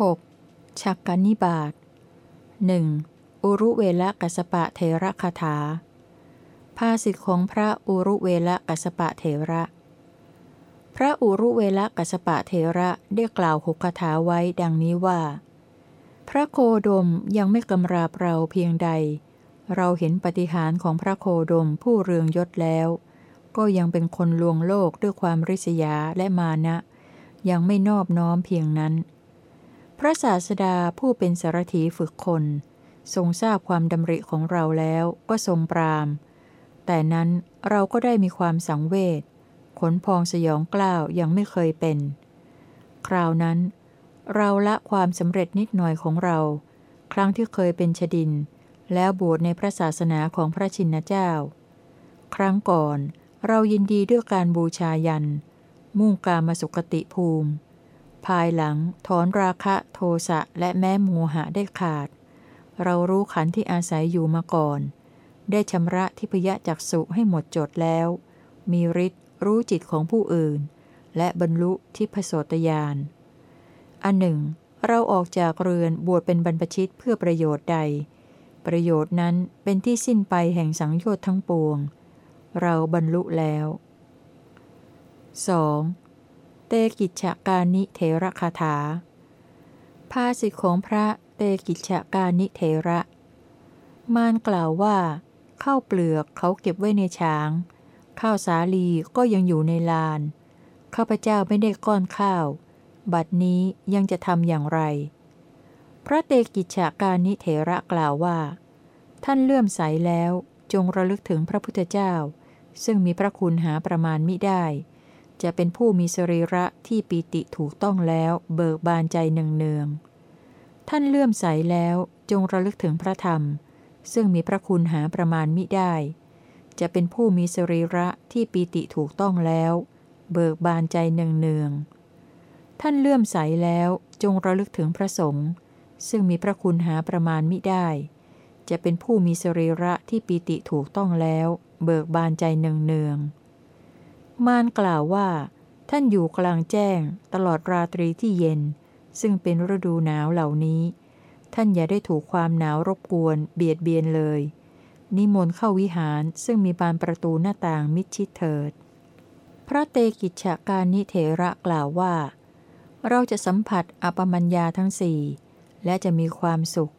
6. ชักกนิบาตหนึ่งอุรุเวลกัสปะเทระคาถา ภาสิทธิของพระอุรุเวลกัสปะเทระ พระอุรุเวลกัสปะเทระได้กล่าวหกคาถาไว้ดังนี้ว่า พระโคดมยังไม่กำราบเราเพียงใด เราเห็นปฏิหารของพระโคดมผู้เรืองยศแล้ว ก็ยังเป็นคนลวงโลกด้วยความริษยาและมานะ ยังไม่นอบน้อมเพียงนั้น พระศาสดาผู้เป็นสารถีฝึกคน ทรงทราบความดำริของเราแล้วก็ทรงปราม แต่นั้นเราก็ได้มีความสังเวชขนพองสยองกล้าวยังไม่เคยเป็น คราวนั้น เราละความสำเร็จนิดหน่อยของเรา ครั้งที่เคยเป็นชดิน แล้วบวชในพระศาสนาของพระชินเจ้า ครั้งก่อนเรายินดีด้วยการบูชายัน มุ่งการมาสุกติภูมิ ภายหลังถอนราคะโทสะและแม้โมหะได้ขาด เรารู้ขันที่อาศัยอยู่มาก่อน ได้ชำระทิพยจักสุให้หมดจดแล้ว มีฤทธิ์รู้จิตของผู้อื่น และบรรลุทิพโสตยาน อันหนึ่ง เราออกจากเรือนบวชเป็นบรรพชิตเพื่อประโยชน์ใด ประโยชน์นั้นเป็นที่สิ้นไปแห่งสังโยชน์ทั้งปวง เราบรรลุแล้ว 2. เตกิจฉากานิเทระคาถา ภาสิทธิของพระเตกิจกานิเทระ มารกล่าวว่าข้าวเปลือกเขาเก็บไว้ในช้าง ข้าวสาลีก็ยังอยู่ในลาน ข้าพเจ้าไม่ได้ก้อนข้าว บัดนี้ยังจะทำอย่างไร พระเตกิจกานิเทระกล่าวว่า ท่านเลื่อมใสแล้วจงระลึกถึงพระพุทธเจ้า ซึ่งมีพระคุณหาประมาณมิได้ จะเป็นผู้มีสรีระที่ปีติถูกต้องแล้วเบิกบานใจเนืองๆท่านเลื่อมใสแล้วจงระลึกถึงพระธรรม ซึ่งมีพระคุณหาประมาณมิได้ จะเป็นผู้มีสรีระที่ปีติถูกต้องแล้ว เบิกบานใจเนืองๆท่านเลื่อมใสแล้วจงระลึกถึงพระสงฆ์ซึ่งมีพระคุณหาประมาณมิได้ จะเป็นผู้มีสรีระที่ปีติถูกต้องแล้ว เบิกบานใจเนืองๆ มารกล่าวว่า ท่านอยู่กลางแจ้ง ตลอดราตรีที่เย็น ซึ่งเป็นฤดูหนาวเหล่านี้ ท่านอย่าได้ถูกความหนาวรบกวน เบียดเบียนเลย นิมนต์เข้าวิหารซึ่งมีบานประตูหน้าต่างมิดชิดเถิด พระเตกิจฉาการนิเทระกล่าวว่า เราจะสัมผัสอปมัญญาทั้งสี่และจะมีความสุข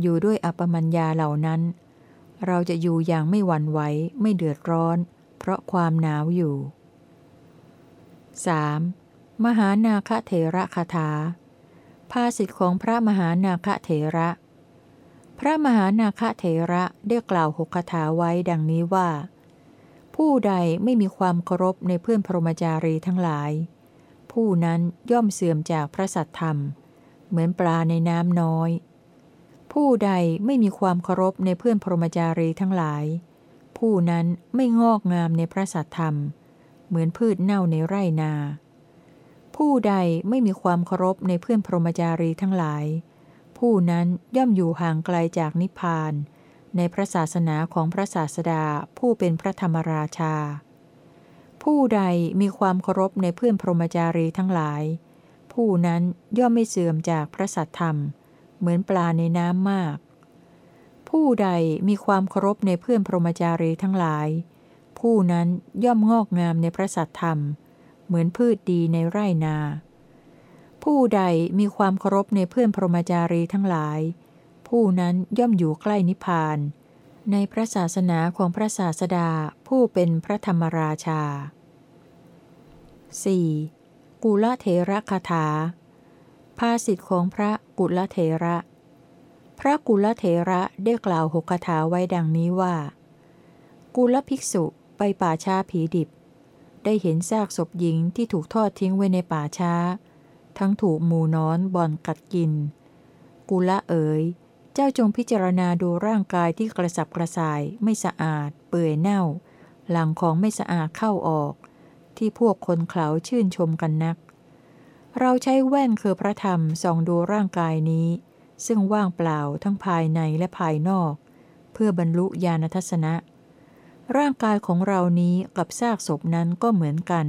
อยู่ด้วยอปมัญญาเหล่านั้น เราจะอยู่อย่างไม่หวั่นไหวไม่เดือดร้อน เพราะความหนาวอยู่ 3. มหานาคเถระคาถา ภาสิทธิของพระมหานาคเถระ พระมหานาคเถระได้กล่าวหกคาถาไว้ดังนี้ว่า ผู้ใดไม่มีความเคารพในเพื่อนพรหมจารีทั้งหลาย ผู้นั้นย่อมเสื่อมจากพระสัตธรรม เหมือนปลาในน้ำน้อย ผู้ใดไม่มีความเคารพในเพื่อนพรหมจารีทั้งหลาย ผู้นั้นไม่งอกงามในพระสัตธรรมเเหมือนพืชเน่าในไร่นา ผู้ใดไม่มีความเคารพในเพื่อนพรหมจารีทั้งหลาย ผู้นั้นย่อมอยู่ห่างไกลจากนิพพาน ในพระศาสนาของพระศาสดาผู้เป็นพระธรรมราชา ผู้ใดมีความเคารพในเพื่อนพรหมจารีทั้งหลาย ผู้นั้นย่อมไม่เสื่อมจากพระสัตธรรม เหมือนปลาในน้ำมาก ผู้ใดมีความเคารพในเพื่อนพรหมจารีทั้งหลาย ผู้นั้นย่อมงอกงามในพระสัตธรรม เหมือนพืชดีในไร่นา ผู้ใดมีความเคารพในเพื่อนพรหมจารีทั้งหลาย ผู้นั้นย่อมอยู่ใกล้นิพพาน ในพระศาสนาของพระศาสดาผู้เป็นพระธรรมราชา 4. กุลเถระคาถา ภาสิทธิของพระกุลเถระ พระกุลเถระได้กล่าวหกคาถาไว้ดังนี้ว่า กุลภิกษุ ไปป่าช้าผีดิบ ได้เห็นซากศพหญิงที่ถูกทอดทิ้งไว้ในป่าช้า ทั้งถูกหมูนอนบ่อนกัดกิน กุละเอ๋ย เจ้าจงพิจารณาดูร่างกายที่กระสับกระส่าย ไม่สะอาด เปื่อยเน่า หลังของไม่สะอาดเข้าออก ที่พวกคนเขาชื่นชมกันนัก เราใช้แว่นคือพระธรรมส่องดูร่างกายนี้ ซึ่งว่างเปล่าทั้งภายในและภายนอก เพื่อบรรลุญาณทัศนะ ร่างกายของเรานี้กับซากศพนั้นก็เหมือนกัน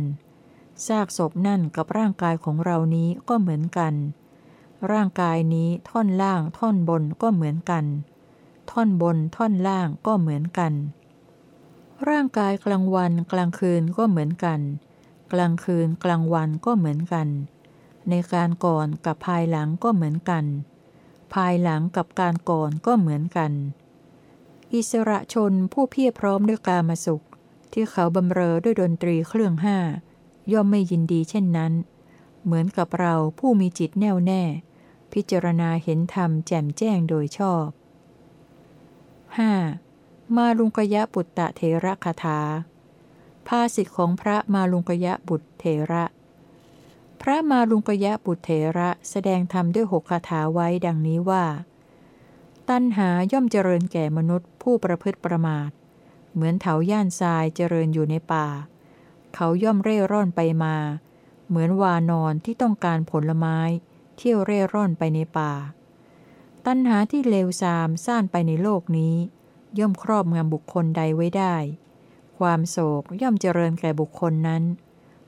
ซากศพนั่นกับร่างกายของเรานี้ก็เหมือนกัน ร่างกายนี้ท่อนล่างท่อนบนก็เหมือนกัน ท่อนบนท่อนล่างก็เหมือนกัน ร่างกายกลางวันกลางคืนก็เหมือนกัน กลางคืนกลางวันก็เหมือนกัน ในการก่อนกับภายหลังก็เหมือนกัน ภายหลังกับการก่อนก็เหมือนกัน อิสระชนผู้เพียรพร้อมด้วยกามสุข ที่เขาบำเรอด้วยดนตรีเครื่องห้า ย่อมไม่ยินดีเช่นนั้น เหมือนกับเราผู้มีจิตแน่วแน่ พิจารณาเห็นธรรมแจ่มแจ้งโดยชอบ 5. มาลุงกยะปุตตะเถระคาถาภาสิทธิของพระมาลุงกยะบุตรเถระ พระมาลุงกยะบุตรเถระแสดงธรรมด้วยหกคาถาไว้ดังนี้ว่า ตัณหาย่อมเจริญแก่มนุษย์ผู้ประพฤติประมาท เหมือนเถาย่านทรายเจริญอยู่ในป่า เขาย่อมเร่ร่อนไปมา เหมือนวานอนที่ต้องการผลไม้ เที่ยวเร่ร่อนไปในป่า ตัณหาที่เลวทรามซ่านไปในโลกนี้ ย่อมครอบงำบุคคลใดไว้ได้ ความโศกย่อมเจริญแก่บุคคลนั้น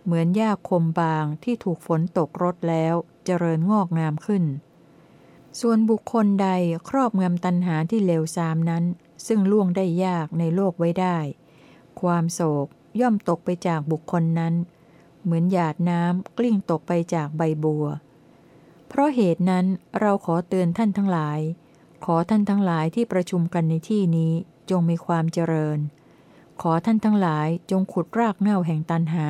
เหมือนหญ้าคมบางที่ถูกฝนตกรดแล้วเจริญงอกงามขึ้น ส่วนบุคคลใดครอบงำตัณหาที่เลวทรามนั้น ซึ่งล่วงได้ยากในโลกไว้ได้ ความโศกย่อมตกไปจากบุคคลนั้น เหมือนหยาดน้ำกลิ้งตกไปจากใบบัว เพราะเหตุนั้นเราขอเตือนท่านทั้งหลาย ขอท่านทั้งหลายที่ประชุมกันในที่นี้จงมีความเจริญ ขอท่านทั้งหลายจงขุดรากเหง้าแห่งตันหา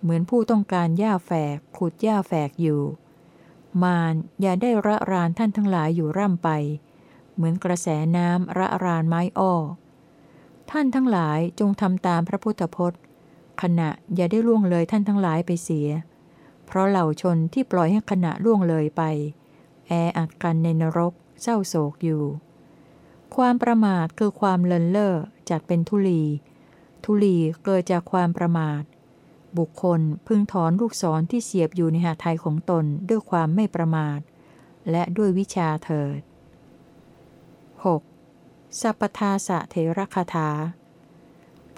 เหมือนผู้ต้องการหญ้าแฝกขุดหญ้าแฝกอยู่ มารอย่าได้ระรานท่านทั้งหลายอยู่ร่ำไป เหมือนกระแสน้ำระรานไม้อ้อ ท่านทั้งหลายจงทำตามพระพุทธพจน์ ขณะอย่าได้ล่วงเลยท่านทั้งหลายไปเสีย เพราะเหล่าชนที่ปล่อยให้ขณะล่วงเลยไป แออัดกันในนรก เศร้าโศกอยู่ ความประมาทคือความเลินเล่อจัดเป็นทุลี ทุลีเกิดจากความประมาท บุคคลพึงถอนลูกศรที่เสียบอยู่ในหาไทยของตนด้วยความไม่ประมาท และด้วยวิชาเถิด 6. สัพพทาสะเทระคาถา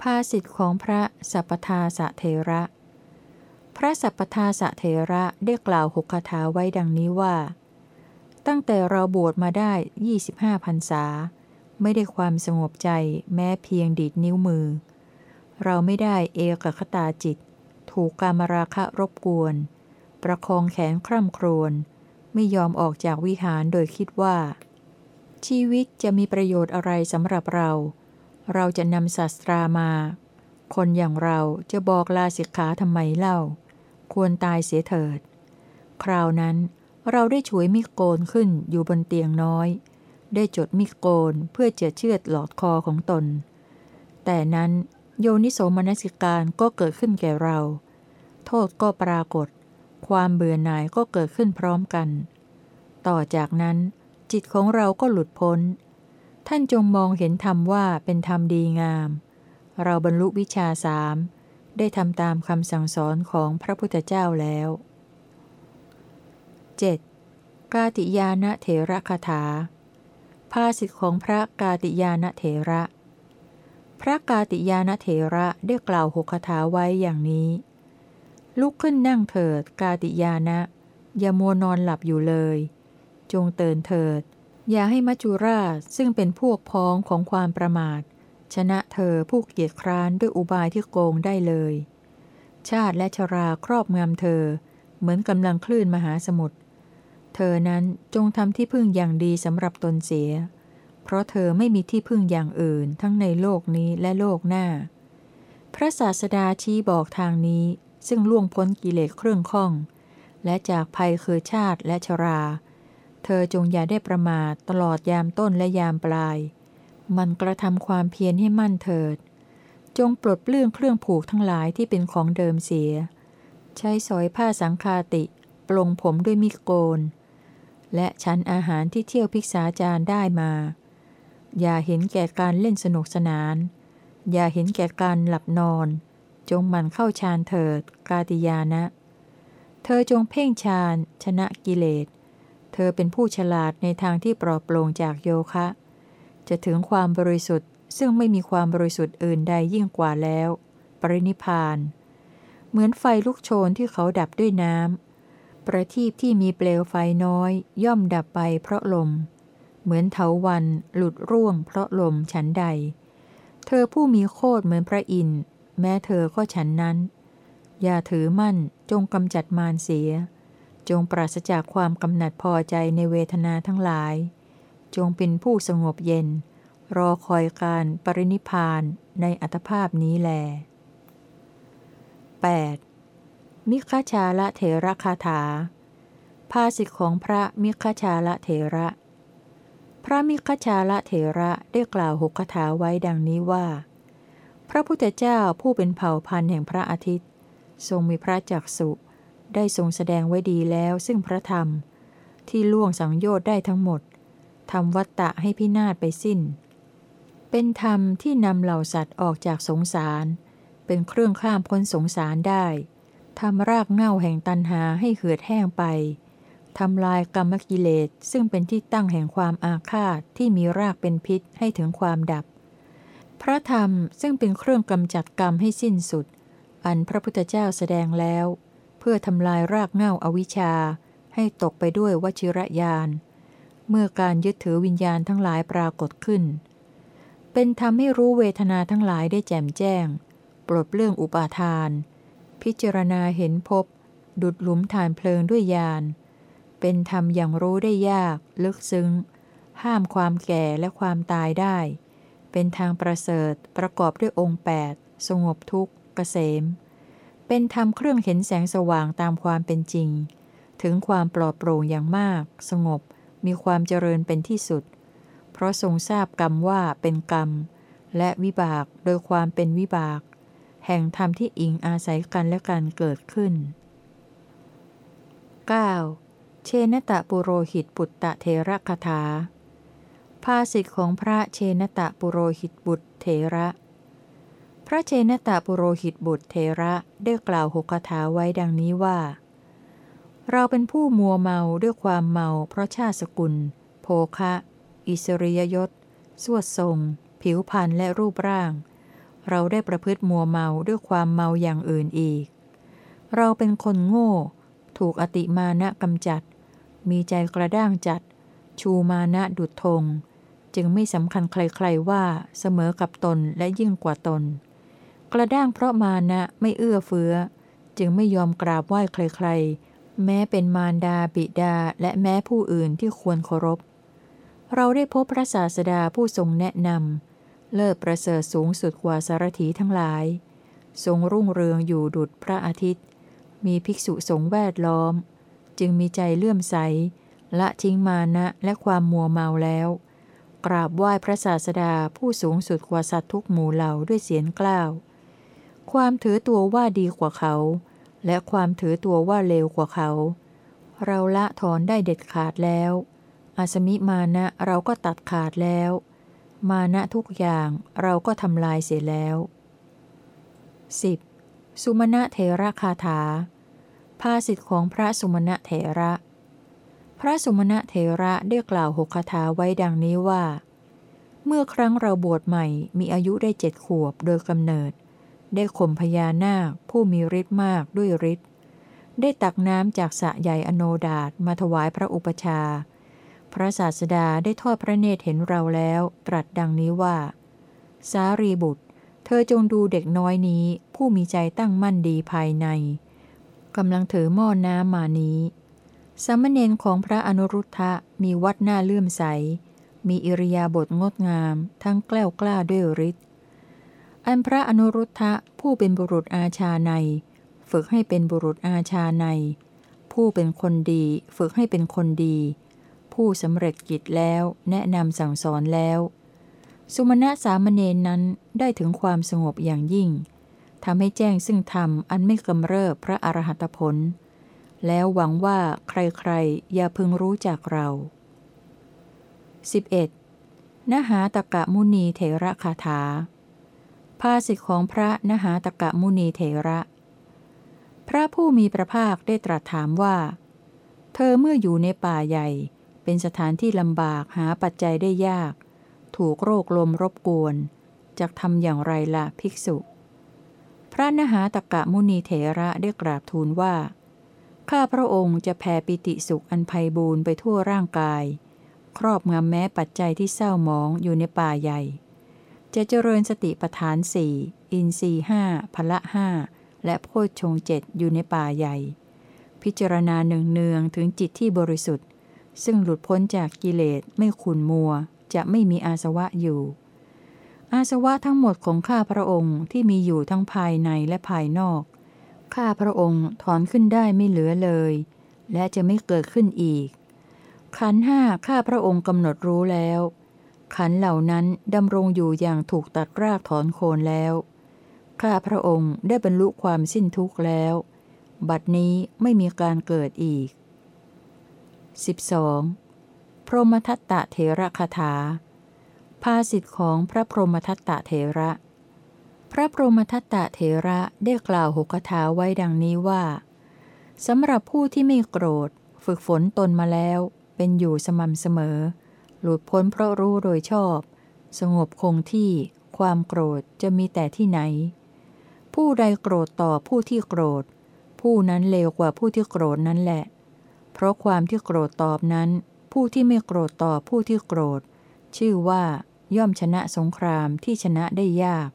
ภาสิทธิของพระสัพพทาสะเทระ พระสัพพทาสะเทระได้กล่าวหกคาถาไว้ดังนี้ว่า ตั้งแต่เราบวชมาได้ 25พรรษา ไม่ได้ความสงบใจแม้เพียงดีดนิ้วมือ เราไม่ได้เอกคตาจิต ถูกกามราคะรบกวน ประคองแขนคร่ำครวญไม่ยอมออกจากวิหารโดยคิดว่า ชีวิตจะมีประโยชน์อะไรสำหรับเรา เราจะนำศาสตรามา คนอย่างเราจะบอกลาสิกขาทำไมเล่า ควรตายเสียเถิด คราวนั้นเราได้ฉวยมีดโกนขึ้นอยู่บนเตียงน้อย ได้จดมีดโกนเพื่อจะเชือดหลอดคอของตน แต่นั้น โยนิโสมนสิการก็เกิดขึ้นแก่เรา โทษก็ปรากฏ ความเบื่อหน่ายก็เกิดขึ้นพร้อมกัน ต่อจากนั้น จิตของเราก็หลุดพ้น ท่านจงมองเห็นธรรมว่าเป็นธรรมดีงาม เราบรรลุวิชาสามได้ทำตามคำสั่งสอนของพระพุทธเจ้าแล้ว 7. กาติยานะเถระคาถาภาสิทธิของพระกาติยานะเถระ พระกาติยานเถระได้กล่าวหกคาถาไว้อย่างนี้ ลุกขึ้นนั่งเถิดกาติยานะ อย่ามัวนอนหลับอยู่เลย จงเตือนเถิด อย่าให้มัจจุราชซึ่งเป็นพวกพ้องของความประมาท ชนะเธอผู้เกียจคร้านด้วยอุบายที่โกงได้เลย ชาติและชราครอบงำเธอ เหมือนกำลังคลื่นมหาสมุทรเธอนั้นจงทำที่พึ่งอย่างดีสำหรับตนเสีย เพราะเธอไม่มีที่พึ่งอย่างอื่นทั้งในโลกนี้และโลกหน้า พระศาสดาชี้บอกทางนี้ซึ่งล่วงพ้นกิเลสเครื่องข้อง และจากภัยคือชาติและชรา เธอจงอย่าได้ประมาทตลอดยามต้นและยามปลาย มันกระทำความเพียรให้มั่นเถิด จงปลดเปลื้องเครื่องผูกทั้งหลายที่เป็นของเดิมเสีย ใช้สอยผ้าสังคาติปลงผมด้วยมิโกน และชั้นอาหารที่เที่ยวพิกษาจารได้มา อย่าเห็นแก่การเล่นสนุกสนาน อย่าเห็นแก่การหลับนอน จงมันเข้าฌานเถิด กาติยานะ เธอจงเพ่งฌานชนะกิเลส เธอเป็นผู้ฉลาดในทางที่ปลอดโปร่งจากโยคะ จะถึงความบริสุทธิ์ ซึ่งไม่มีความบริสุทธิ์อื่นใดยิ่งกว่าแล้ว ปรินิพานเหมือนไฟลุกโชนที่เขาดับด้วยน้ำประทีปที่มีเปลวไฟน้อย ย่อมดับไปเพราะลม เหมือนเถาวันหลุดร่วงเพราะลมฉันใด เธอผู้มีโคดเหมือนพระอินทร์แม้เธอก็ฉันนั้น อย่าถือมั่นจงกำจัดมารเสีย จงปราศจากความกำหนัดพอใจในเวทนาทั้งหลาย จงเป็นผู้สงบเย็น รอคอยการปรินิพานในอัตภาพนี้แล 8. มิคชาละเถระคาถาภาสิทธิของพระมิคชาละเถระ พระมิคชาละเถระได้กล่าวหกคาถาไว้ดังนี้ว่า พระพุทธเจ้าผู้เป็นเผ่าพันธุ์แห่งพระอาทิตย์ ทรงมีพระจักสุได้ทรงแสดงไว้ดีแล้วซึ่งพระธรรม ที่ล่วงสังโยชน์ได้ทั้งหมดทำวัตตะให้พินาศไปสิ้น เป็นธรรมที่นำเหล่าสัตว์ออกจากสงสาร เป็นเครื่องข้ามพ้นสงสารได้ทำรากเง่าแห่งตันหาให้เหือดแห้งไป ทำลายกรรมกิเลสซึ่งเป็นที่ตั้งแห่งความอาฆาตที่มีรากเป็นพิษให้ถึงความดับ พระธรรมซึ่งเป็นเครื่องกำจัดกรรมให้สิ้นสุด อันพระพุทธเจ้าแสดงแล้ว เพื่อทำลายรากเง่าอาวิชชา ให้ตกไปด้วยวชิระยาน เมื่อการยึดถือวิญญาณทั้งหลายปรากฏขึ้น เป็นทำให้รู้เวทนาทั้งหลายได้แจ่มแจ้ง ปลดเรื่องอุปาทาน พิจารณาเห็นพบ ดุดหลุมฐานเพลิงด้วยญาณ เป็นธรรมอย่างรู้ได้ยาก ลึกซึ้ง ห้ามความแก่และความตายได้ เป็นทางประเสริฐประกอบด้วยองค์ 8 สงบทุกข์เกษม เป็นธรรมเครื่องเห็นแสงสว่างตามความเป็นจริง ถึงความปลอดโปร่งอย่างมาก สงบมีความเจริญเป็นที่สุด เพราะทรงทราบกรรมว่าเป็นกรรม และวิบากโดยความเป็นวิบาก แห่งธรรมที่อิงอาศัยกันและกันเกิดขึ้น 9. เชนตะปุโรหิตปุตตะเทระคาถา ภาสิทธิของพระเชนตะปุโรหิตบุตรเทระ พระเชนตะปุโรหิตบุตรเทระได้กล่าวหกคาถาไว้ดังนี้ว่า เราเป็นผู้มัวเมาด้วยความเมาเพราะชาติสกุล โภคะ อิสริยยศสวดทรง ผิวพรรณและรูปร่าง เราได้ประพฤติมัวเมาด้วยความเมาอย่างอื่นอีก เราเป็นคนโง่ ถูกอติมานะกำจัด มีใจกระด้างจัด ชูมานะดุดธง จึงไม่สำคัญใครๆว่าเสมอกับตนและยิ่งกว่าตน กระด้างเพราะมานะไม่เอื้อเฟื้อ จึงไม่ยอมกราบไหว้ใครๆ แม้เป็นมารดาบิดาและแม้ผู้อื่นที่ควรเคารพ เราได้พบพระศาสดาผู้ทรงแนะนำเลิศประเสริฐสูงสุดกว่าสารถีทั้งหลาย ทรงรุ่งเรืองอยู่ดุจพระอาทิตย์ มีภิกษุสงฆ์แวดล้อม จึงมีใจเลื่อมใส ละทิ้งมานะและความมัวเมาแล้ว กราบไหว้พระศาสดาผู้สูงสุดกว่าสัตว์ทุกหมู่เหล่าด้วยเสียงกล้าว ความถือตัวว่าดีกว่าเขา และความถือตัวว่าเลวกว่าเขา เราละถอนได้เด็ดขาดแล้ว อาสมิมานะเราก็ตัดขาดแล้ว มานะทุกอย่างเราก็ทำลายเสียแล้ว 10. สุมาณะเทระคาถา ภาสิทธิของพระสุมณะเถระ พระสุมณะเถระได้กล่าวหกคาถาไว้ดังนี้ว่า เมื่อครั้งเราบวชใหม่มีอายุได้เจ็ดขวบโดยกำเนิด ได้ข่มพญานาคผู้มีฤทธิ์มากด้วยฤทธิ์ได้ตักน้ำจากสะใหญ่อโนดาตมาถวายพระอุปชา พระศาสดาได้ทอดพระเนตรเห็นเราแล้ว ตรัสดังนี้ว่า สารีบุตร เธอจงดูเด็กน้อยนี้ผู้มีใจตั้งมั่นดีภายใน กำลังถือหม้อน้ำมานี้ สมณเณรของพระอนุรุทธะมีวัดหน้าเลื่อมใส มีอิริยาบถงดงาม ทั้งแกล้วกล้าด้วยฤทธิ์ อันพระอนุรุทธะผู้เป็นบุรุษอาชาใน ฝึกให้เป็นบุรุษอาชาใน ผู้เป็นคนดีฝึกให้เป็นคนดี ผู้สำเร็จกิจแล้วแนะนำสั่งสอนแล้ว สุมาณะสามเณรนั้นได้ถึงความสงบอย่างยิ่ง ทำให้แจ้งซึ่งธรรมอันไม่กำเริบพระอรหัตผล แล้วหวังว่าใครๆ อย่าพึงรู้จักเรา 11. นหาตกะมุนีเถระคาถา ภาสิทธิของพระนหาตกะมุนีเถระ พระผู้มีพระภาคได้ตรัสถามว่า เธอเมื่ออยู่ในป่าใหญ่ เป็นสถานที่ลำบากหาปัจจัยได้ยาก ถูกโรคลมรบกวนจะทำอย่างไรล่ะภิกษุ พระนหาตกะมุนีเถระได้กราบทูลว่า ข้าพระองค์จะแผ่ปิติสุขอันไพบูรณ์ไปทั่วร่างกาย ครอบงำแม้ปัจจัยที่เศร้าหมองอยู่ในป่าใหญ่ จะเจริญสติปทานสี่อินทรีห้าพละห้าและโพชฌงเจ็ดอยู่ในป่าใหญ่ พิจารณาเนืองๆถึงจิตที่บริสุทธิ์ ซึ่งหลุดพ้นจากกิเลสไม่ขุนมัวจะไม่มีอาสวะอยู่ อาสวะทั้งหมดของข้าพระองค์ที่มีอยู่ทั้งภายในและภายนอก ข้าพระองค์ถอนขึ้นได้ไม่เหลือเลย และจะไม่เกิดขึ้นอีก ขันห้าข้าพระองค์กำหนดรู้แล้ว ขันเหล่านั้นดำรงอยู่อย่างถูกตัดรากถอนโคนแล้ว ข้าพระองค์ได้บรรลุความสิ้นทุกข์แล้ว บัดนี้ไม่มีการเกิดอีก 12. พรหมทัตตะเถระคาถา ภาสิทธิของพระพรหมทัตตะเถระ พระพรหมทัตตะเถระได้กล่าวหกคาถาไว้ดังนี้ว่าสำหรับผู้ที่ไม่โกรธ ฝึกฝนตนมาแล้ว เป็นอยู่สม่ำเสมอ หลุดพ้นเพราะรู้โดยชอบ สงบคงที่ ความโกรธจะมีแต่ที่ไหน ผู้ใดโกรธต่อผู้ที่โกรธ ผู้นั้นเลวกว่าผู้ที่โกรธนั้นแหละ เพราะความที่โกรธตอบนั้น ผู้ที่ไม่โกรธต่อผู้ที่โกรธ ชื่อว่า ย่อมชนะสงครามที่ชนะได้ยาก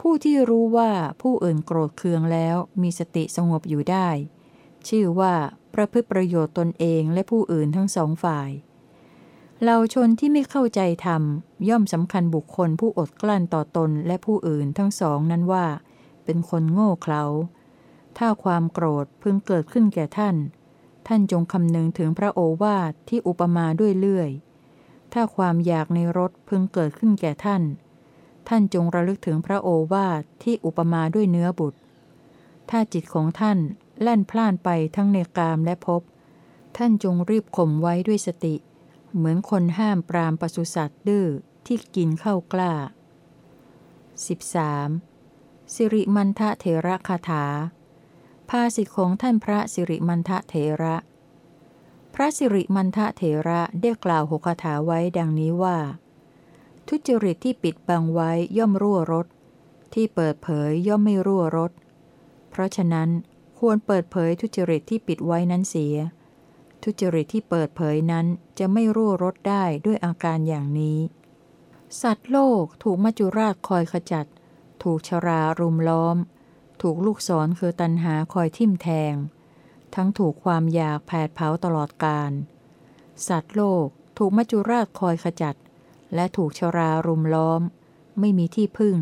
ผู้ที่รู้ว่าผู้อื่นโกรธเคืองแล้วมีสติสงบอยู่ได้ ชื่อว่าประพฤติประโยชน์ตนเองและผู้อื่นทั้งสองฝ่ายเราชนที่ไม่เข้าใจธรรม ย่อมสำคัญบุคคลผู้อดกลั้นต่อตนและผู้อื่นทั้งสองนั้นว่า เป็นคนโง่เขลาถ้าความโกรธพึงเกิดขึ้นแก่ท่าน ท่านจงคำนึงถึงพระโอวาทที่อุปมาด้วยเลื่อย ถ้าความอยากในรถพึงเกิดขึ้นแก่ท่าน ท่านจงระลึกถึงพระโอวาทที่อุปมาด้วยเนื้อบุตร ถ้าจิตของท่านแล่นพล่านไปทั้งในกามและภพ ท่านจงรีบข่มไว้ด้วยสติ เหมือนคนห้ามปรามปศุสัตว์ดื้อที่กินเข้ากล้า 13. สิริมันทะเถระคาถา ภาสิทของท่านพระสิริมันทะเถระ พระสิริมันทะเถระได้กล่าวหกคาถาไว้ดังนี้ว่า ทุจริตที่ปิดบังไว้ย่อมรั่วรถที่เปิดเผยย่อมไม่รั่วรถเพราะฉะนั้นควรเปิดเผยทุจริตที่ปิดไว้นั้นเสีย ทุจริตที่เปิดเผยนั้นจะไม่รั่วรถได้ด้วยอาการอย่างนี้ สัตว์โลกถูกมัจจุราชคอยขจัด ถูกชรารุมล้อม ถูกลูกศรคือตันหาคอยทิ่มแทง ทั้งถูกความอยากแผดเผาตลอดกาล สัตว์โลกถูกมัจจุราชคอยขจัด และถูกชรารุมล้อม ไม่มีที่พึ่ง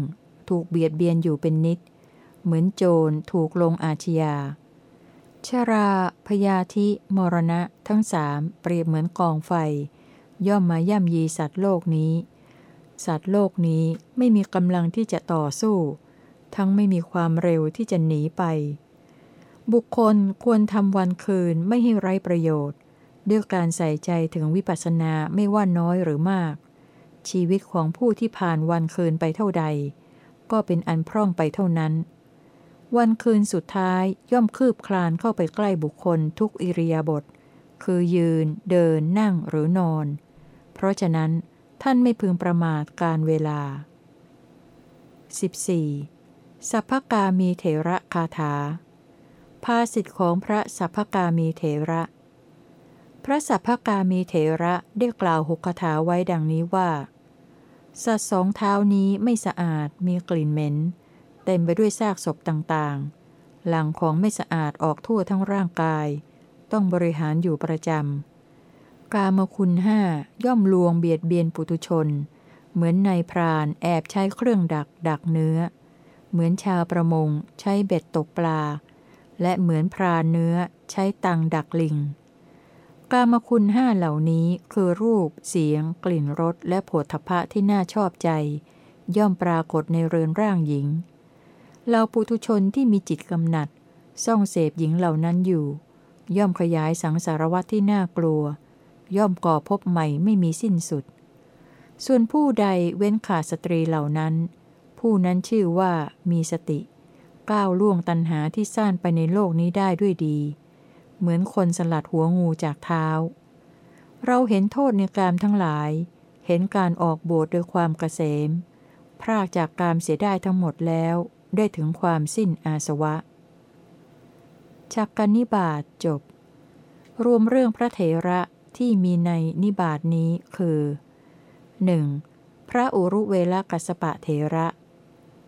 ถูกเบียดเบียนอยู่เป็นนิด เหมือนโจรถูกลงอาชญา ชรา พยาธิ มรณะ ทั้งสามเปรียบเหมือนกองไฟ ย่อมมาย่ำยีสัตว์โลกนี้ สัตว์โลกนี้ไม่มีกำลังที่จะต่อสู้ ทั้งไม่มีความเร็วที่จะหนีไป บุคคลควรทำวันคืนไม่ให้ไร้ประโยชน์ ด้วยการใส่ใจถึงวิปัสสนาไม่ว่าน้อยหรือมาก ชีวิตของผู้ที่ผ่านวันคืนไปเท่าใด ก็เป็นอันพร่องไปเท่านั้น วันคืนสุดท้ายย่อมคืบคลานเข้าไปใกล้บุคคลทุกอิริยาบถคือยืน เดินนั่งหรือนอน เพราะฉะนั้นท่านไม่พึงประมาทการเวลา 14. สัพพกามีเถระคาถา ภาสิทธิของพระสัพพกามีเถระ พระสัพพกามีเถระได้กล่าวหกคาถาไว้ดังนี้ว่า สัตว์สองเท้านี้ไม่สะอาดมีกลิ่นเหม็น เต็มไปด้วยซากศพต่างๆ หลังของไม่สะอาดออกทั่วทั้งร่างกาย ต้องบริหารอยู่ประจำ กามคุณห้าย่อมลวงเบียดเบียนปุตุชน เหมือนนายพรานแอบใช้เครื่องดักดักเนื้อ เหมือนชาวประมงใช้เบ็ดตกปลา และเหมือนพรานเนื้อใช้ตังดักลิง กามคุณห้าเหล่านี้คือรูป เสียง กลิ่นรสและโผฏฐัพพะที่น่าชอบใจ ย่อมปรากฏในเรือนร่างหญิงเราปุถุชนที่มีจิตกำหนัด ซ่องเสพหญิงเหล่านั้นอยู่ ย่อมขยายสังสารวัตที่น่ากลัว ย่อมก่อพบใหม่ไม่มีสิ้นสุด ส่วนผู้ใดเว้นขาดสตรีเหล่านั้น ผู้นั้นชื่อว่ามีสติ ก้าวล่วงตันหาที่ซ่านไปในโลกนี้ได้ด้วยดี เหมือนคนสลัดหัวงูจากเท้า เราเห็นโทษในกามทั้งหลาย เห็นการออกบวชโดยความเกษม พรากจากกามเสียได้ทั้งหมดแล้ว ได้ถึงความสิ้นอาสวะชักกันนิบาตจบ รวมเรื่องพระเถระที่มีในนิบาตนี้คือ 1. พระอุรุเวลกัสปะเถระ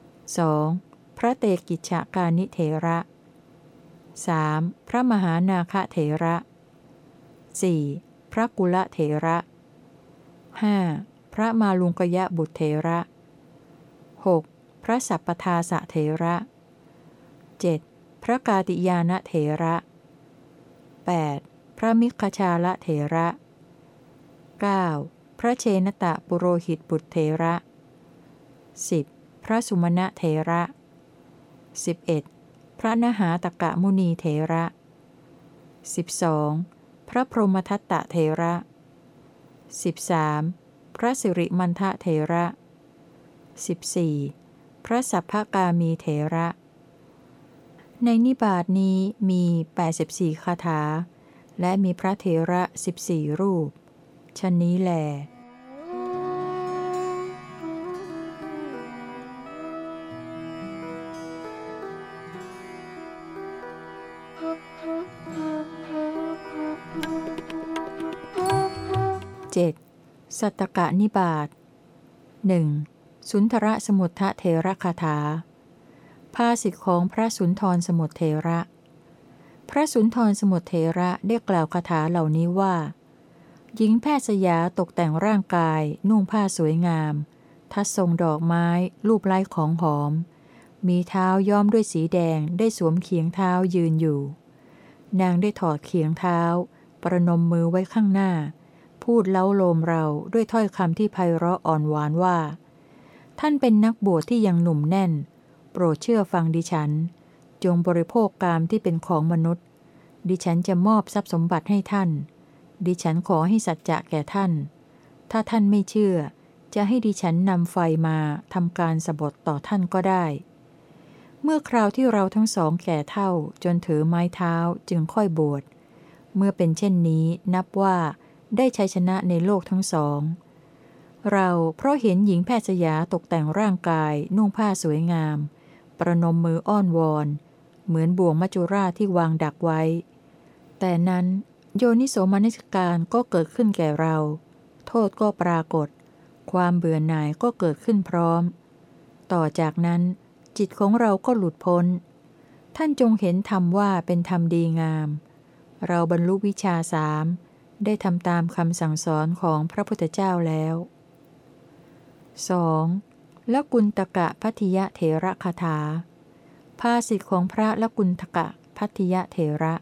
2. พระเตกิจฉกานิเถระ 3. พระมหานาคเถระ 4. พระกุลเถระ 5. พระมาลุงกยะบุตรเถระ 6. พระสัพปทาสะเถระ 7. พระกาติยานะเถระ 8. พระมิคชาละเถระ 9. พระเชนตะปุโรหิตบุตรเถระ 10. พระสุมาณะเถระ 11. พระนหาตกะมุนีเทระ 12. พระพรหมทัตตะเทระ 13. พระสิริมันทะเทระ 14. พระสัพพกามีเทระ ในนิบาทนี้มี 84 คาถา และมีพระเทระ 14 รูปชนนี้แหละ 7. สัตกะนิบาตหนึ่งสุนทรสมุทะเทระคาถา ภาษิตของพระสุนทรสมุทเทระ พระสุนทรสมุทเทระได้กล่าวคาถาเหล่านี้ว่า หญิงแพทย์สยาตกแต่งร่างกาย นุ่งผ้าสวยงาม ทัดทรงดอกไม้ รูปไล้ของหอม มีเท้าย้อมด้วยสีแดงได้สวมเขียงเท้ายืนอยู่ นางได้ถอดเขียงเท้า ประนมมือไว้ข้างหน้า พูดเล้าโลมเราด้วยถ้อยคำที่ไพเราะอ่อนหวานว่า ท่านเป็นนักบวชที่ยังหนุ่มแน่น โปรดเชื่อฟังดิฉัน จงบริโภคกามที่เป็นของมนุษย์ ดิฉันจะมอบทรัพย์สมบัติให้ท่าน ดิฉันขอให้สัจจะแก่ท่าน ถ้าท่านไม่เชื่อ จะให้ดิฉันนำไฟมาทำการสบทต่อท่านก็ได้ เมื่อคราวที่เราทั้งสองแก่เท่าจนถือไม้เท้าจึงค่อยบวชเมื่อเป็นเช่นนี้นับว่า ได้ชัยชนะในโลกทั้งสอง เราเพราะเห็นหญิงแพทย์สยาตกแต่งร่างกาย นุ่งผ้าสวยงาม ประนมมืออ้อนวอน เหมือนบ่วงมัจจุราชที่วางดักไว้ แต่นั้นโยนิโสมนิสการก็เกิดขึ้นแก่เรา โทษก็ปรากฏ ความเบื่อหน่ายก็เกิดขึ้นพร้อม ต่อจากนั้น จิตของเราก็หลุดพ้น ท่านจงเห็นธรรมว่าเป็นธรรมดีงาม เราบรรลุวิชาสาม ได้ทำตามคำสั่งสอนของพระพุทธเจ้าแล้ว 2. ละกุณตกะพัทยเถระคาถา ภาสิทธิของพระละกุณตกะพัทยเถระ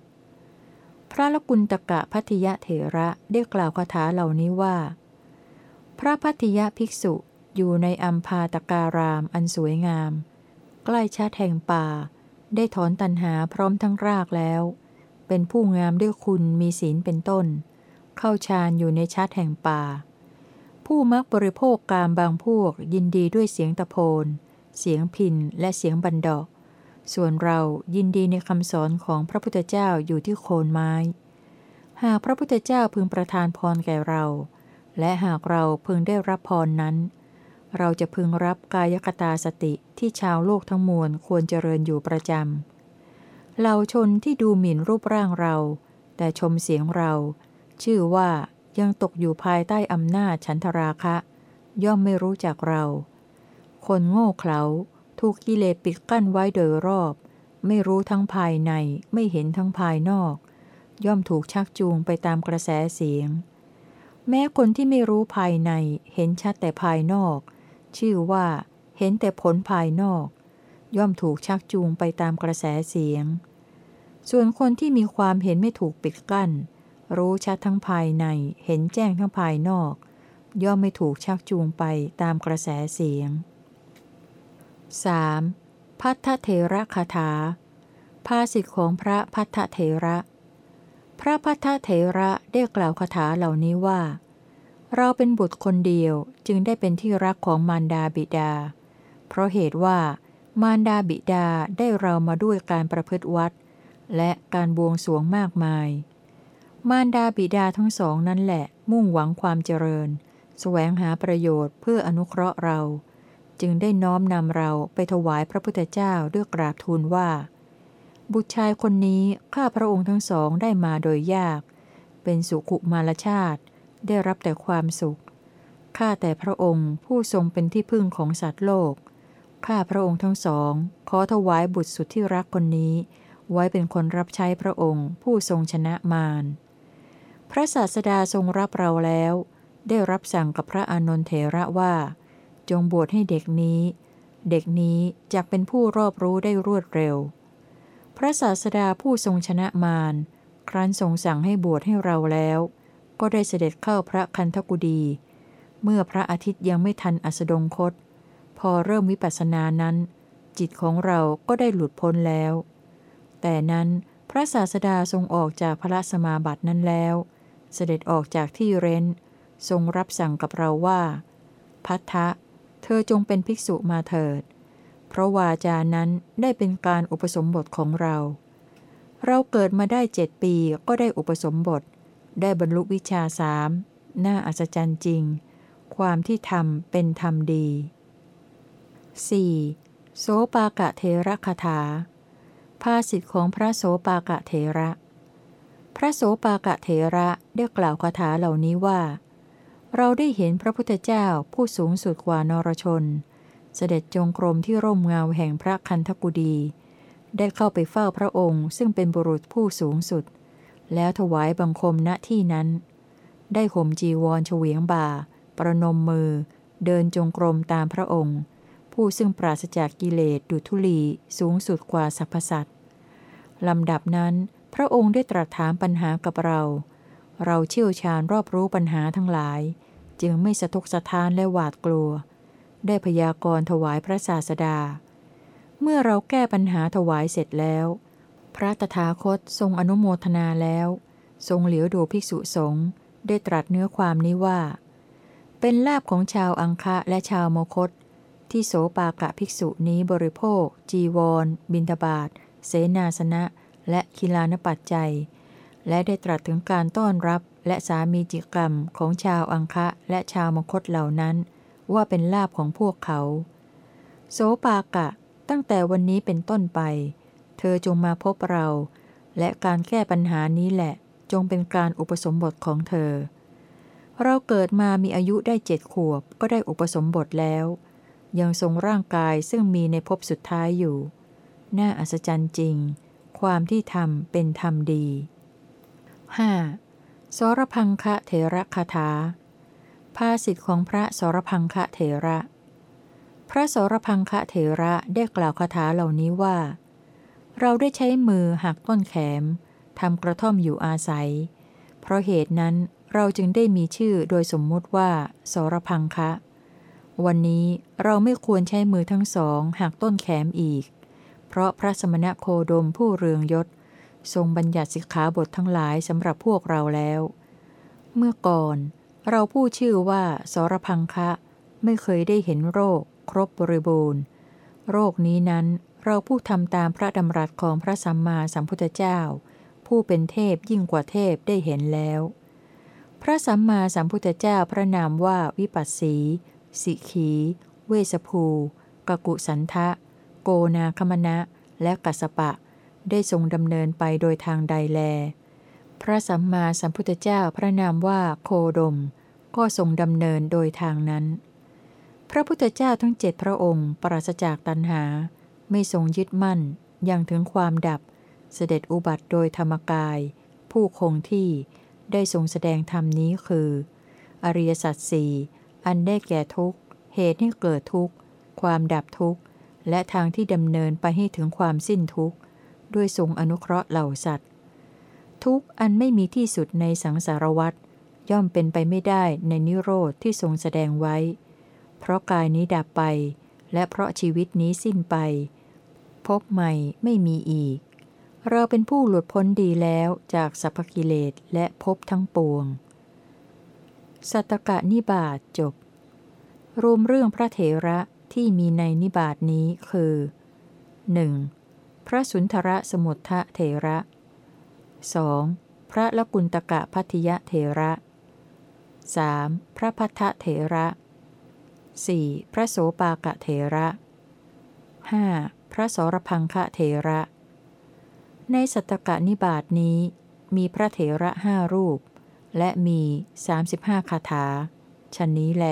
พระละกุณตกะพัทยเถระได้กล่าวคาถาเหล่านี้ว่า พระพัทยภิกษุอยู่ในอัมพาตการามอันสวยงาม ใกล้ชาแห่งป่า ได้ถอนตันหาพร้อมทั้งรากแล้ว เป็นผู้งามด้วยคุณมีศีลเป็นต้น เข้าฌานอยู่ในชาแห่งป่า ผู้มักบริโภคกามบางพวกยินดีด้วยเสียงตะโพน เสียงพินและเสียงบันดอก ส่วนเรายินดีในคำสอนของพระพุทธเจ้าอยู่ที่โคนไม้ หากพระพุทธเจ้าพึงประทานพรแก่เรา และหากเราพึงได้รับพรนั้น เราจะพึงรับกายคตาสติที่ชาวโลกทั้งมวลควรเจริญอยู่ประจำเหล่าชนที่ดูหมิ่นรูปร่างเรา แต่ชมเสียงเรา ชื่อว่ายังตกอยู่ภายใต้อำนาจฉันทราคะ ย่อมไม่รู้จักเรา คนโง่เขลาถูกกิเลสปิดกั้นไว้โดยรอบ ไม่รู้ทั้งภายในไม่เห็นทั้งภายนอก ย่อมถูกชักจูงไปตามกระแสเสียง แม้คนที่ไม่รู้ภายในเห็นชัดแต่ภายนอก ชื่อว่าเห็นแต่ผลภายนอก ย่อมถูกชักจูงไปตามกระแสเสียง ส่วนคนที่มีความเห็นไม่ถูกปิดกั้น รู้ชัดทั้งภายใน เห็นแจ้งทั้งภายนอก ย่อมไม่ถูกชักจูงไปตามกระแสเสียง 3. พัทธเถระคาถา ภาสิทธิของพระพัทธเถระ พระพัทธเถระได้กล่าวคาถาเหล่านี้ว่า เราเป็นบุตรคนเดียวจึงได้เป็นที่รักของมารดาบิดา เพราะเหตุว่ามารดาบิดาได้เรามาด้วยการประพฤติวัด และการบวงสรวงมากมาย มารดาบิดาทั้งสองนั่นแหละ มุ่งหวังความเจริญ แสวงหาประโยชน์เพื่ออนุเคราะห์เรา จึงได้น้อมนำเราไปถวายพระพุทธเจ้าด้วยกราบทูลว่า บุตรชายคนนี้ข้าพระองค์ทั้งสองได้มาโดยยาก เป็นสุขุมารชาติ ได้รับแต่ความสุขข้าแต่พระองค์ผู้ทรงเป็นที่พึ่งของสัตว์โลก ข้าพระองค์ทั้งสอง ขอถวายบุตรสุดที่รักคนนี้ ไว้เป็นคนรับใช้พระองค์ผู้ทรงชนะมาร พระศาสดาทรงรับเราแล้ว ได้รับสั่งกับพระอานนทเถระว่า จงบวชให้เด็กนี้ เด็กนี้จะเป็นผู้รอบรู้ได้รวดเร็ว พระศาสดาผู้ทรงชนะมาร ครั้นทรงสั่งให้บวชให้เราแล้ว ก็ได้เสด็จเข้าพระคันธกุดีเมื่อพระอาทิตย์ยังไม่ทันอัสดงคต พอเริ่มวิปัสสนานั้น จิตของเราก็ได้หลุดพ้นแล้ว แต่นั้นพระศาสดาทรงออกจากพระสมาบัตินั้นแล้ว เสด็จออกจากที่เร้น ทรงรับสั่งกับเราว่า พัทธะ เธอจงเป็นภิกษุมาเถิด เพราะวาจานั้นได้เป็นการอุปสมบทของเรา เราเกิดมาได้เจ็ดปีก็ได้อุปสมบท ได้บรรลุวิชาสามน่าอัศจรรย์จริง ความที่ทำเป็นธรรมดี 4. โสปากะเทระคาถาภาสิทธิของพระโสปากะเทระ ระโสปากะเทระได้กล่าวคาถาเหล่านี้ว่า เราได้เห็นพระพุทธเจ้าผู้สูงสุดกว่านรชน เสด็จจงกรมที่ร่มเงาแห่งพระคันธกุดี ได้เข้าไปเฝ้าพระองค์ซึ่งเป็นบุรุษผู้สูงสุด แล้วถวายบังคมณที่นั้น ได้ห่มจีวรเฉวียงบ่า ประนมมือ เดินจงกรมตามพระองค์ผู้ซึ่งปราศจากกิเลสดุทุลีสูงสุดกว่าสรรพสัตว์ลำดับนั้น พระองค์ได้ตรัสถามปัญหากับเรา เราเชี่ยวชาญรอบรู้ปัญหาทั้งหลาย จึงไม่สะทกสะท้านและหวาดกลัว ได้พยากรณ์ถวายพระศาสดา เมื่อเราแก้ปัญหาถวายเสร็จแล้ว พระตถาคตทรงอนุโมทนาแล้ว ทรงเหลียวดูภิกษุสงฆ์ได้ตรัสเนื้อความนี้ว่า เป็นลาบของชาวอังคะและชาวโมคต ที่โสปากะภิกษุนี้บริโภค จีวร บินทบาทเสนาสนะ และคิลานปัจจัย และได้ตรัสถึงการต้อนรับและสามีจิกรรมของชาวอังคะและชาวมคตเหล่านั้น ว่าเป็นลาบของพวกเขา โสปากะ ตั้งแต่วันนี้เป็นต้นไป เธอจงมาพบเรา และการแก้ปัญหานี้แหละ จงเป็นการอุปสมบทของเธอ เราเกิดมามีอายุได้เจ็ดขวบก็ได้อุปสมบทแล้ว ยังทรงร่างกายซึ่งมีในภพสุดท้ายอยู่ น่าอัศจรรย์จริง ความที่ทำเป็นธรรมดี 5. สรพังคะเถระคาถา ภาสิทธิของพระสรพังคะเถระ พระสรพังคะเถระได้กล่าวคาถาเหล่านี้ว่า เราได้ใช้มือหักต้นแขมทำกระท่อมอยู่อาศัย เพราะเหตุนั้นเราจึงได้มีชื่อโดยสมมุติว่า สรพังคะ วันนี้เราไม่ควรใช้มือทั้งสองหักต้นแขมอีก เพราะพระสมณะโคดมผู้เรืองยศ ทรงบัญญัติสิกขาบททั้งหลายสำหรับพวกเราแล้ว เมื่อก่อนเราผู้ชื่อว่าสรพังคะไม่เคยได้เห็นโรค ครบบริบูรณ์ โรคนี้นั้นเราผู้ทำตามพระดำรัสของพระสัมมาสัมพุทธเจ้า ผู้เป็นเทพยิ่งกว่าเทพได้เห็นแล้ว พระสัมมาสัมพุทธเจ้าพระนามว่าวิปัสสี สิขี เวสภู กกุสันทะ โกนาคมณะและกัสสปะ ได้ทรงดำเนินไปโดยทางใดแล พระสัมมาสัมพุทธเจ้าพระนามว่าโคดม ก็ทรงดำเนินโดยทางนั้น พระพุทธเจ้าทั้งเจ็ดพระองค์ปราศจากตัณหา ไม่ทรงยึดมั่น ยังถึงความดับ เสด็จอุบัติโดยธรรมกาย ผู้คงที่ได้ทรงแสดงธรรมนี้คือ อริยสัจสี่อันได้แก่ทุกข์ เหตุให้เกิดทุกข์ ความดับทุกข์ และทางที่ดำเนินไปให้ถึงความสิ้นทุกข์ ด้วยทรงอนุเคราะห์เหล่าสัตว์ ทุกข์อันไม่มีที่สุดในสังสารวัฏย่อมเป็นไปไม่ได้ในนิโรธที่ทรงแสดงไว้ เพราะกายนี้ดับไป และเพราะชีวิตนี้สิ้นไป พบใหม่ไม่มีอีก เราเป็นผู้หลุดพ้นดีแล้วจากสัพพกิเลสและพบทั้งปวง สัตตกะนิบาตจบ รวมเรื่องพระเถระ ที่มีในนิบาตนี้คือ 1. พระสุนทรสมุทเถระ 2. พระละกุณตกะพัทยเถระ 3. พระพัทธเถระ 4. พระโสปากะเถระ 5. พระสรพังคะเถระ ในสัตตกะนิบาตนี้ มีพระเถระห้ารูป และมี 35คาถาชนนี้แล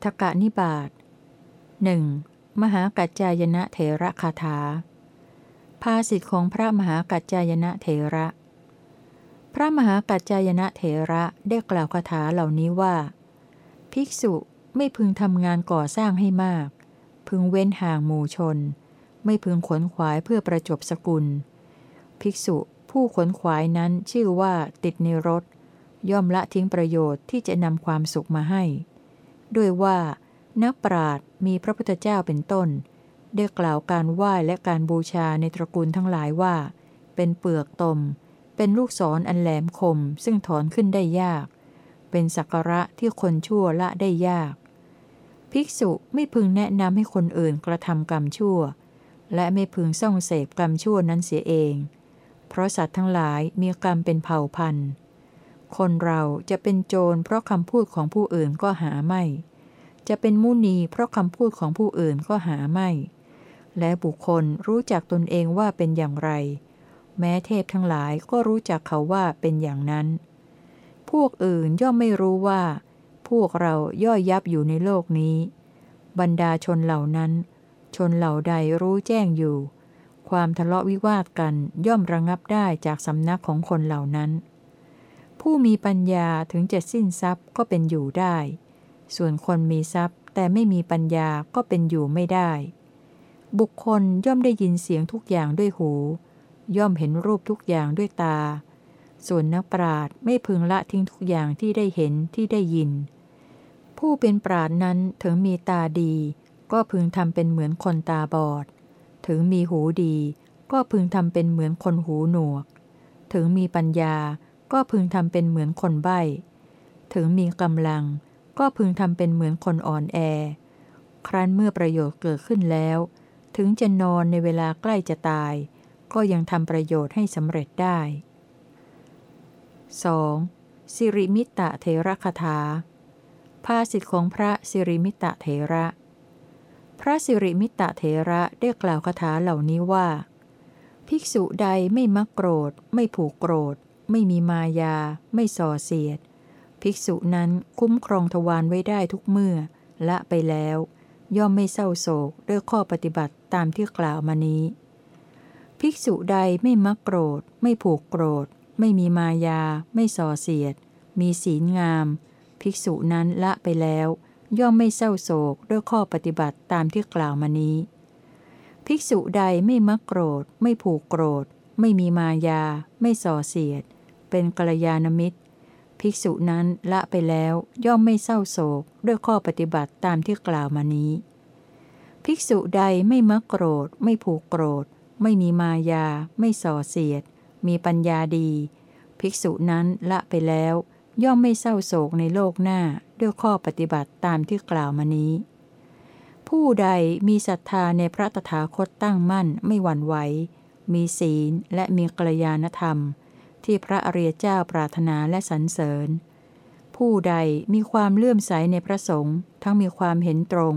8. อัฏฐกนิบาตหนึ่งมหากัจจายนะเถระคาถา ภาสิทธิของพระมหากัจจายนะเถระ พระมหากัจจายนะเถระได้กล่าวคาถาเหล่านี้ว่า ภิกษุไม่พึงทำงานก่อสร้างให้มาก พึงเว้นห่างหมู่ชน ไม่พึงขนขวายเพื่อประจบสกุล ภิกษุผู้ขนขวายนั้นชื่อว่าติดในรถ ย่อมละทิ้งประโยชน์ที่จะนำความสุขมาให้ ด้วยว่า นักปราดมีพระพุทธเจ้าเป็นต้น ได้กล่าวการไหว้และการบูชาในตระกูลทั้งหลายว่า เป็นเปลือกตม เป็นลูกศรออันแหลมคมซึ่งถอนขึ้นได้ยาก เป็นสักการะที่คนชั่วละได้ยาก ภิกษุไม่พึงแนะนำให้คนอื่นกระทำกรรมชั่ว และไม่พึงส่องเสพกรรมชั่วนั้นเสียเอง เพราะสัตว์ทั้งหลายมีกรรมเป็นเผ่าพันธุ์ คนเราจะเป็นโจรเพราะคำพูดของผู้อื่นก็หาไม่ จะเป็นมุนีเพราะคำพูดของผู้อื่นก็หาไม่ และบุคคลรู้จักตนเองว่าเป็นอย่างไร แม้เทพทั้งหลายก็รู้จักเขาว่าเป็นอย่างนั้น พวกอื่นย่อมไม่รู้ว่า พวกเราย่อยยับอยู่ในโลกนี้ บรรดาชนเหล่านั้น ชนเหล่าใดรู้แจ้งอยู่ ความทะเลาะวิวาทกันย่อมระงับได้จากสำนักของคนเหล่านั้น ผู้มีปัญญาถึงจะสิ้นทรัพย์ก็เป็นอยู่ได้ ส่วนคนมีทรัพย์แต่ไม่มีปัญญาก็เป็นอยู่ไม่ได้ บุคคลย่อมได้ยินเสียงทุกอย่างด้วยหู ย่อมเห็นรูปทุกอย่างด้วยตา ส่วนนักปราดไม่พึงละทิ้งทุกอย่างที่ได้เห็นที่ได้ยิน ผู้เป็นปราดนั้นถึงมีตาดี ก็พึงทำเป็นเหมือนคนตาบอด ถึงมีหูดี ก็พึงทำเป็นเหมือนคนหูหนวก ถึงมีปัญญา ก็พึงทำเป็นเหมือนคนใบ้ถึงมีกำลัง ก็พึงทำเป็นเหมือนคนอ่อนแอ ครั้นเมื่อประโยชน์เกิดขึ้นแล้ว ถึงจะนอนในเวลาใกล้จะตาย ก็ยังทำประโยชน์ให้สำเร็จได้ 2. สิริมิตะเทระคาถา ภาสิทธิของพระสิริมิตะเถระ พระสิริมิตะเถระได้กล่าวคาถาเหล่านี้ว่า ภิกษุใดไม่มักโกรธ ไม่ผูกโกรธ ไม่มีมายา ไม่ส่อเสียด ภิกษุนั้นคุ้มครองทวารไว้ได้ทุกเมื่อ ละไปแล้ว ย่อมไม่เศร้าโศกด้วยข้อปฏิบัติตามที่กล่าวมานี้ ภิกษุใดไม่มักโกรธ ไม่ผูกโกรธ ไม่มีมายา ไม่ส่อเสียด มีศีลงาม ภิกษุนั้นละไปแล้ว ย่อมไม่เศร้าโศกด้วยข้อปฏิบัติตามที่กล่าวมานี้ ภิกษุใดไม่มักโกรธ ไม่ผูกโกรธไม่มีมายา ไม่ส่อเสียด เป็นกัลยาณมิตร ภิกษุนั้นละไปแล้วย่อมไม่เศร้าโศกด้วยข้อปฏิบัติตามที่กล่าวมานี้ ภิกษุใดไม่มักโกรธ ไม่ผูกโกรธ ไม่มีมายา ไม่ส่อเสียด มีปัญญาดี ภิกษุนั้นละไปแล้ว ย่อมไม่เศร้าโศกในโลกหน้าด้วยข้อปฏิบัติตามที่กล่าวมานี้ ผู้ใดมีศรัทธาในพระตถาคตตั้งมั่นไม่หวั่นไหวมีศีลและมีกัลยาณธรรม ที่พระอริยเจ้าปรารถนาและสรรเสริญ ผู้ใดมีความเลื่อมใสในพระสงฆ์ทั้งมีความเห็นตรง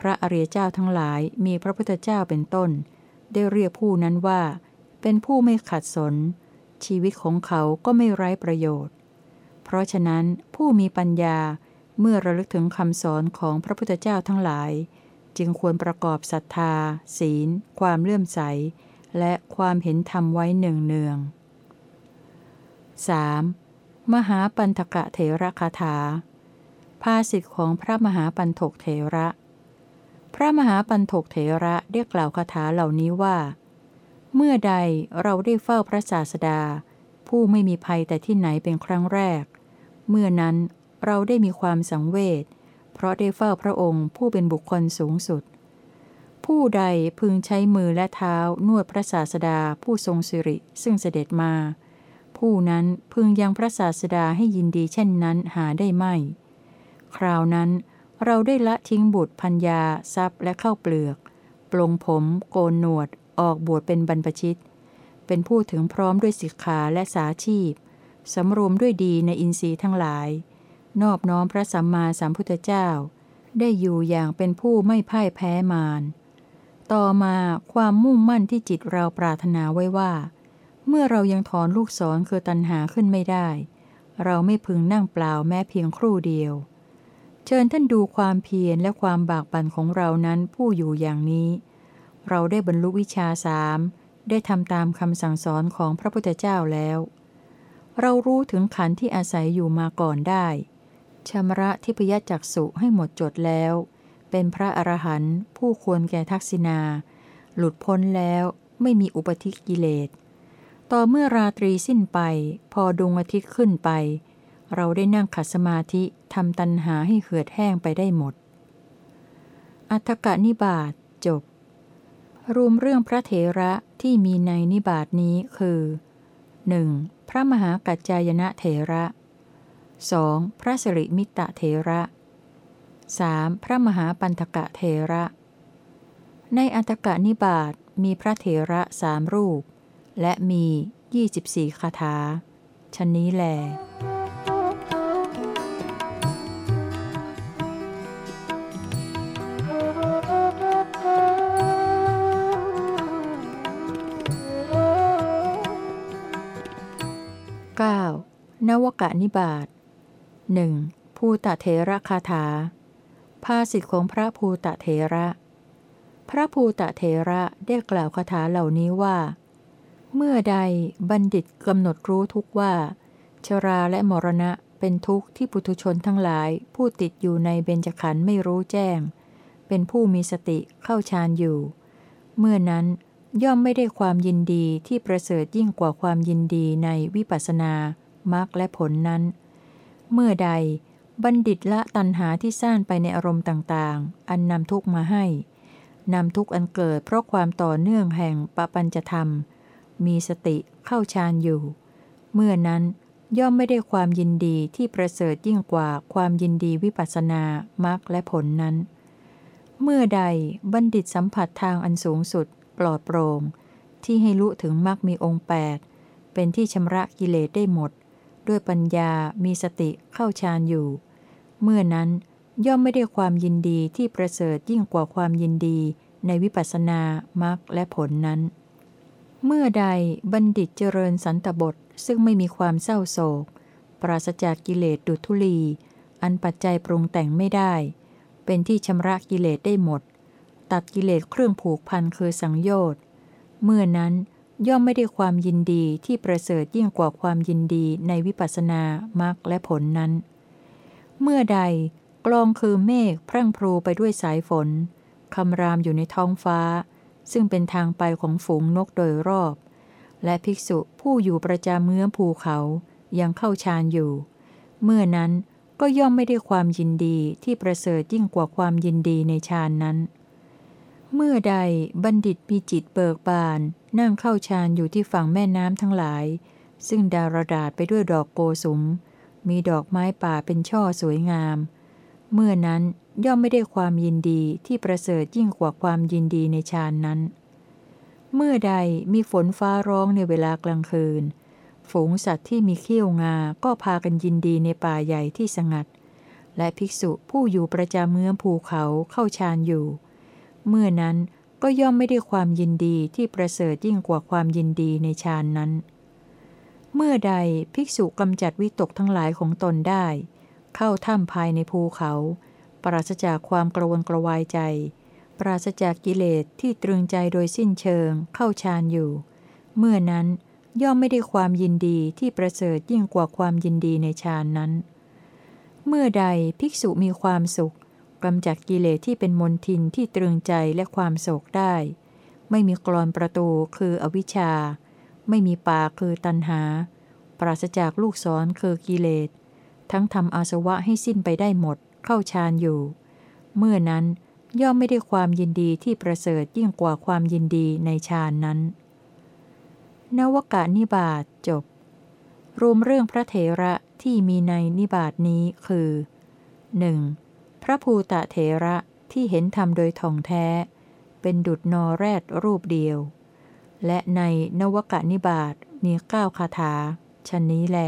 พระอริยเจ้าทั้งหลายมีพระพุทธเจ้าเป็นต้น ได้เรียกผู้นั้นว่า เป็นผู้ไม่ขัดสน ชีวิตของเขาก็ไม่ไร้ประโยชน์ เพราะฉะนั้นผู้มีปัญญาเมื่อระลึกถึงคำสอนของพระพุทธเจ้าทั้งหลาย จึงควรประกอบศรัทธา ศีล ความเลื่อมใส และความเห็นธรรมไว้เนืองเนือง 3. มหาปันธกะเถระคาถา ภาสิทธิของพระมหาปันถกเถระ พระมหาปันถกเถระได้กล่าวคาถาเหล่านี้ว่า เมื่อใดเราได้เฝ้าพระศาสดา ผู้ไม่มีภัยแต่ที่ไหนเป็นครั้งแรก เมื่อนั้นเราได้มีความสังเวชเพราะได้เฝ้าพระองค์ผู้เป็นบุคคลสูงสุด ผู้ใดพึงใช้มือและเท้านวดพระศาสดาผู้ทรงสิริซึ่งเสด็จมา ผู้นั้นพึงยังพระศาสดาให้ยินดีเช่นนั้นหาได้ไม่ คราวนั้นเราได้ละทิ้งบุตรพัญญาทรัพย์และเข้าเปลือก ปลงผมโกนหนวด ออกบวชเป็นบรรพชิต เป็นผู้ถึงพร้อมด้วยสิกขาและสาชีพ สำรวมด้วยดีในอินทรีย์ทั้งหลาย นอบน้อมพระสัมมาสัมพุทธเจ้า ได้อยู่อย่างเป็นผู้ไม่พ่ายแพ้มาร ต่อมาความมุ่งมั่นที่จิตเราปรารถนาไว้ว่า เมื่อเรายังถอนลูกศรคือตัณหาขึ้นไม่ได้ เราไม่พึงนั่งเปล่าแม้เพียงครู่เดียว เชิญท่านดูความเพียรและความบากบั่นของเรานั้นผู้อยู่อย่างนี้ เราได้บรรลุวิชาสามได้ทำตามคำสั่งสอนของพระพุทธเจ้าแล้ว เรารู้ถึงขันธ์ที่อาศัยอยู่มาก่อนได้ชำระทิพยจักสุให้หมดจดแล้ว เป็นพระอรหันต์ผู้ควรแก่ทักษิณาหลุดพ้นแล้วไม่มีอุปธิกิเลส ต่อเมื่อราตรีสิ้นไป พอดวงอาทิตย์ขึ้นไป เราได้นั่งขัดสมาธิทำตันหาให้เหือดแห้งไปได้หมด อัฏฐกนิบาตจบ รวมเรื่องพระเถระที่มีในนิบาตนี้คือ 1. พระมหากัจจายนะเถระ 2. พระสิริมิตะเถระ 3. พระมหาปันธกะเถระ ในอัตกะนิบาตมีพระเถระสามรูป และมี 24 คาถาชนนี้แล 9. นวกะนิบาตหนึ่งภูตะเถระคาถา ภาสิทธิของพระภูตะเถระ พระภูตะเถระได้กล่าวคาถาเหล่านี้ว่า เมื่อใดบัณฑิตกำหนดรู้ทุกว่า ชราและมรณะเป็นทุกข์ที่ปุถุชนทั้งหลาย ผู้ติดอยู่ในเบญจขันธ์ไม่รู้แจ้ง เป็นผู้มีสติเข้าฌานอยู่ เมื่อนั้นย่อมไม่ได้ความยินดีที่ประเสริฐยิ่งกว่าความยินดีในวิปัสสนามรรคและผลนั้น เมื่อใดบัณฑิตละตัณหาที่สร้างไปในอารมณ์ต่างๆ อันนำทุกมาให้ นำทุกอันเกิดเพราะความต่อเนื่องแห่งปปัญจธรรม มีสติเข้าฌานอยู่ เมื่อนั้นย่อมไม่ได้ความยินดีที่ประเสริฐยิ่งกว่าความยินดีวิปัสสนามรรคและผลนั้น เมื่อใดบัณฑิตสัมผัสทางอันสูงสุด ปลอดโปร่งที่ให้รู้ถึงมรรคมีองค์แปดเป็นที่ชำระกิเลสได้หมด ด้วยปัญญามีสติเข้าฌานอยู่ เมื่อนั้นย่อมไม่ได้ความยินดีที่ประเสริฐยิ่งกว่าความยินดีในวิปัสสนามรรคและผลนั้น เมื่อใดบัณฑิตเจริญสันตบทซึ่งไม่มีความเศร้าโศก ปราศจากกิเลสดุทุลี อันปัจจัยปรุงแต่งไม่ได้ เป็นที่ชำระกิเลสได้หมด ตัดกิเลสเครื่องผูกพันคือสังโยชน์เมื่อนั้นย่อมไม่ได้ความยินดีที่ประเสริฐยิ่งกว่าความยินดีในวิปัสสนามรรคและผลนั้น เมื่อใดกลองคือเมฆพรั่งพรูไปด้วยสายฝนคำรามอยู่ในท้องฟ้า ซึ่งเป็นทางไปของฝูงนกโดยรอบ และภิกษุผู้อยู่ประจำเมืองภูเขายังเข้าฌานอยู่ เมื่อนั้นก็ย่อมไม่ได้ความยินดีที่ประเสริฐยิ่งกว่าความยินดีในฌานนั้น เมื่อใดบัณฑิตมีจิตเบิกบาน นั่งเข้าฌานอยู่ที่ฝั่งแม่น้ำทั้งหลาย ซึ่งดารดาษไปด้วยดอกโกสุม มีดอกไม้ป่าเป็นช่อสวยงาม เมื่อนั้น ย่อมไม่ได้ความยินดีที่ประเสริฐยิ่งกว่าความยินดีในฌานนั้น เมื่อใดมีฝนฟ้าร้องในเวลากลางคืน ฝูงสัตว์ที่มีเขี้ยวงา ก็พากันยินดีในป่าใหญ่ที่สงัด และภิกษุผู้อยู่ประจำเมืองภูเขาเข้าฌานอยู่ เมื่อนั้นก็ย่อมไม่ได้ความยินดีที่ประเสริฐยิ่งกว่าความยินดีในฌานนั้น เมื่อใดภิกษุกำจัดวิตกทั้งหลายของตนได้ เข้าถ้ำภายในภูเขา ปราศจากความกระวนกระวายใจ ปราศจากกิเลสที่ตรึงใจโดยสิ้นเชิงเข้าฌานอยู่ เมื่อนั้นย่อมไม่ได้ความยินดีที่ประเสริฐยิ่งกว่าความยินดีในฌานนั้น เมื่อใดภิกษุมีความสุขกำจัดกิเลสที่เป็นมนทินที่ตรึงใจและความโศกได้ ไม่มีกรอนประตูคืออวิชชา ไม่มีปาคือตันหา ปราศจากลูกศรคือกิเลส ทั้งทำอาสวะให้สิ้นไปได้หมด เข้าฌานอยู่ เมื่อนั้นย่อมไม่ได้ความยินดีที่ประเสริฐยิ่งกว่าความยินดีในฌานนั้น นวกานิบาตจบ รวมเรื่องพระเถระที่มีในนิบาตนี้คือ 1. พระภูตะเถระที่เห็นธรรมโดยท่องแท้ เป็นดุจนอแรดรูปเดียว และในนวกนิบาตมีเก้าคาถาชนนี้แล